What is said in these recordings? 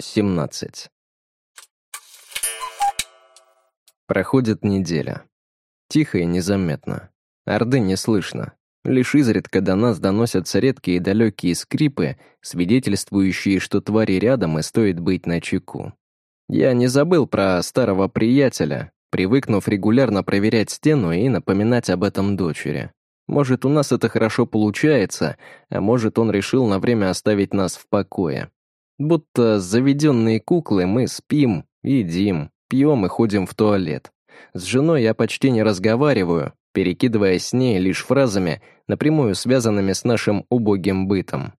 17. Проходит неделя. Тихо и незаметно. Орды не слышно. Лишь изредка до нас доносятся редкие и далекие скрипы, свидетельствующие, что твари рядом и стоит быть начеку. Я не забыл про старого приятеля, привыкнув регулярно проверять стену и напоминать об этом дочери. Может, у нас это хорошо получается, а может, он решил на время оставить нас в покое. Будто заведенные куклы мы спим, едим, пьем и ходим в туалет. С женой я почти не разговариваю, перекидываясь с ней лишь фразами, напрямую связанными с нашим убогим бытом.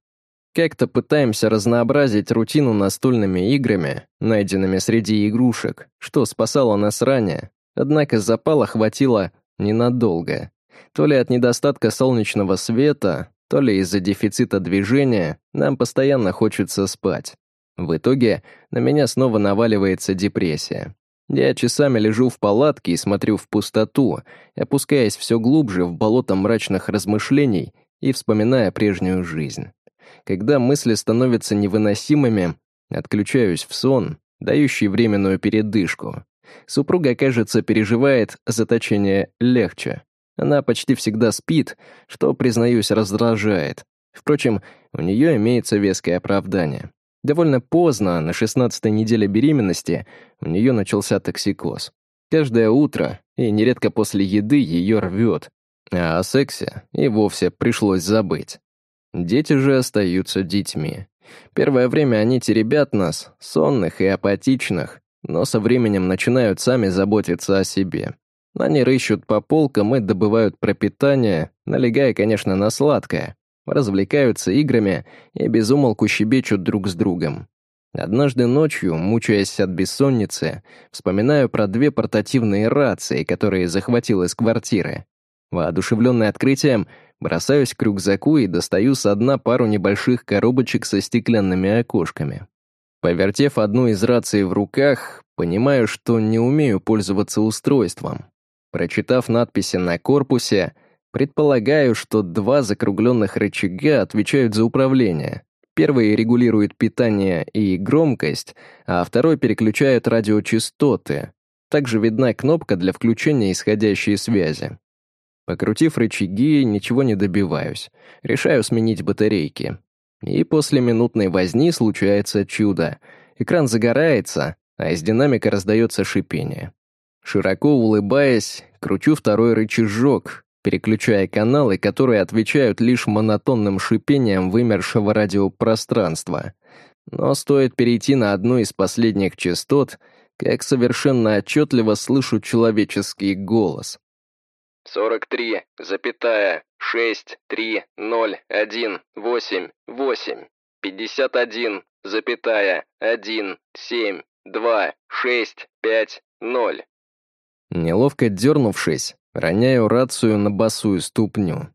Как-то пытаемся разнообразить рутину настольными играми, найденными среди игрушек, что спасало нас ранее, однако запала хватило ненадолго. То ли от недостатка солнечного света, то ли из-за дефицита движения нам постоянно хочется спать. В итоге на меня снова наваливается депрессия. Я часами лежу в палатке и смотрю в пустоту, опускаясь все глубже в болото мрачных размышлений и вспоминая прежнюю жизнь. Когда мысли становятся невыносимыми, отключаюсь в сон, дающий временную передышку. Супруга, кажется, переживает заточение легче. Она почти всегда спит, что, признаюсь, раздражает. Впрочем, у нее имеется веское оправдание. Довольно поздно, на 16-й неделе беременности, у нее начался токсикоз. Каждое утро, и нередко после еды, ее рвет. А о сексе и вовсе пришлось забыть. Дети же остаются детьми. Первое время они теребят нас, сонных и апатичных, но со временем начинают сами заботиться о себе. Они рыщут по полкам и добывают пропитание, налегая, конечно, на сладкое, развлекаются играми и безумолку щебечут друг с другом. Однажды ночью, мучаясь от бессонницы, вспоминаю про две портативные рации, которые захватил из квартиры. Воодушевленный открытием, бросаюсь к рюкзаку и достаю со дна пару небольших коробочек со стеклянными окошками. Повертев одну из раций в руках, понимаю, что не умею пользоваться устройством. Прочитав надписи на корпусе, предполагаю, что два закругленных рычага отвечают за управление. Первый регулирует питание и громкость, а второй переключает радиочастоты. Также видна кнопка для включения исходящей связи. Покрутив рычаги, ничего не добиваюсь. Решаю сменить батарейки. И после минутной возни случается чудо. Экран загорается, а из динамика раздается шипение. Широко улыбаясь, кручу второй рычажок, переключая каналы, которые отвечают лишь монотонным шипением вымершего радиопространства. Но стоит перейти на одну из последних частот, как совершенно отчетливо слышу человеческий голос. «Сорок три, запятая, шесть, три, ноль, один, восемь, восемь, пятьдесят один, запятая, один, семь, два, шесть, пять, ноль». Неловко дернувшись, роняю рацию на босую ступню.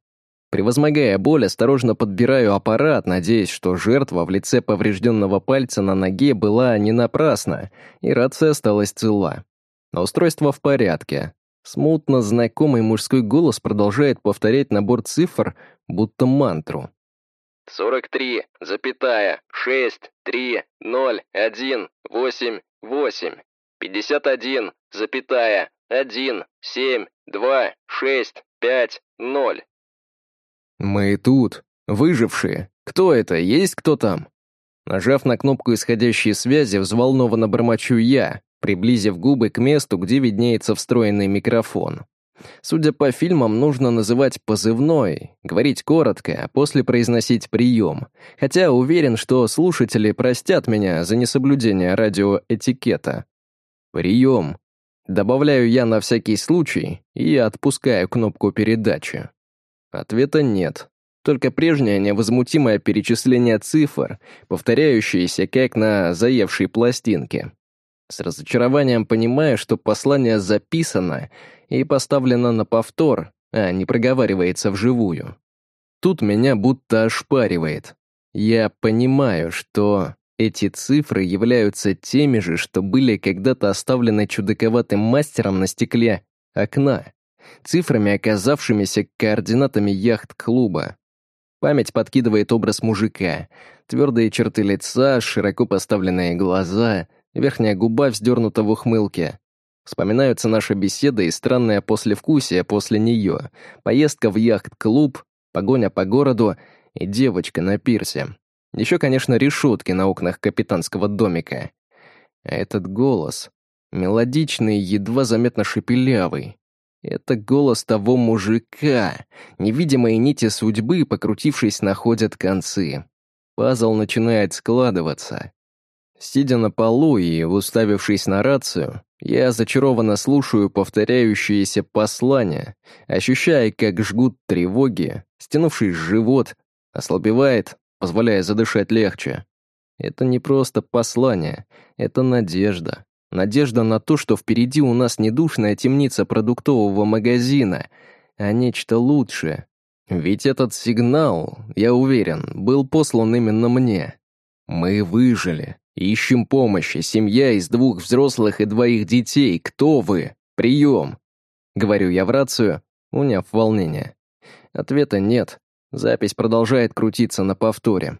Превозмогая боль, осторожно подбираю аппарат, надеясь, что жертва в лице поврежденного пальца на ноге была не напрасна, и рация осталась цела. Но устройство в порядке. Смутно знакомый мужской голос продолжает повторять набор цифр, будто мантру. «Сорок три, запятая, шесть, три, ноль, один, восемь, восемь, пятьдесят один, запятая, один, семь, два, шесть, пять, ноль. Мы тут, выжившие. Кто это? Есть кто там? Нажав на кнопку исходящей связи, взволнованно бормочу я, приблизив губы к месту, где виднеется встроенный микрофон. Судя по фильмам, нужно называть позывной, говорить коротко, а после произносить прием. Хотя уверен, что слушатели простят меня за несоблюдение радиоэтикета. Прием. Добавляю я на всякий случай и отпускаю кнопку передачи. Ответа нет. Только прежнее невозмутимое перечисление цифр, повторяющееся как на заевшей пластинке. С разочарованием понимаю, что послание записано и поставлено на повтор, а не проговаривается вживую. Тут меня будто ошпаривает. Я понимаю, что эти цифры являются теми же, что были когда-то оставлены чудаковатым мастером на стекле окна, цифрами, оказавшимися координатами яхт-клуба. Память подкидывает образ мужика. Твердые черты лица, широко поставленные глаза, верхняя губа вздернута в ухмылке. Вспоминаются наша беседа и странное послевкусие после нее, поездка в яхт-клуб, погоня по городу и девочка на пирсе. Еще, конечно, решетки на окнах капитанского домика. А этот голос, мелодичный, едва заметно шепелявый, это голос того мужика. Невидимые нити судьбы, покрутившись, находят концы. Пазл начинает складываться. Сидя на полу и уставившись на рацию, я зачарованно слушаю повторяющиеся послания, ощущая, как жгут тревоги, стянувший живот, ослабевает, позволяя задышать легче. Это не просто послание, это надежда. Надежда на то, что впереди у нас не душная темница продуктового магазина, а нечто лучшее. Ведь этот сигнал, я уверен, был послан именно мне. Мы выжили. Ищем помощи. Семья из двух взрослых и двоих детей. Кто вы? Прием. Говорю я в рацию, уняв волнение. Ответа нет. Запись продолжает крутиться на повторе.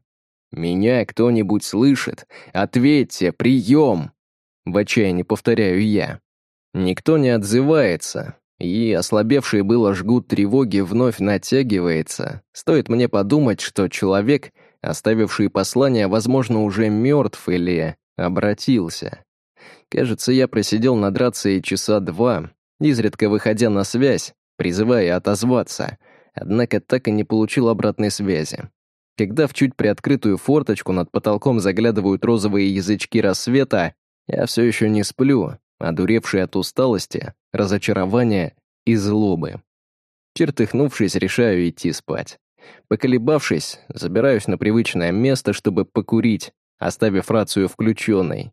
«Меня кто-нибудь слышит? Ответьте, прием!» В отчаянии повторяю я. Никто не отзывается, и ослабевший было жгут тревоги вновь натягивается. Стоит мне подумать, что человек, оставивший послание, возможно, уже мертв или обратился. Кажется, я просидел над рацией часа два, изредка выходя на связь, призывая отозваться, однако так и не получил обратной связи. Когда в чуть приоткрытую форточку над потолком заглядывают розовые язычки рассвета, я все еще не сплю, одуревший от усталости, разочарования и злобы. Чертыхнувшись, решаю идти спать. Поколебавшись, забираюсь на привычное место, чтобы покурить, оставив рацию включенной.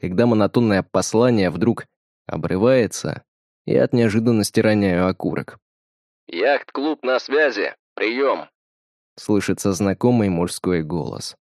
Когда монотонное послание вдруг обрывается, я от неожиданности роняю окурок. «Яхт-клуб на связи! Прием!» Слышится знакомый мужской голос.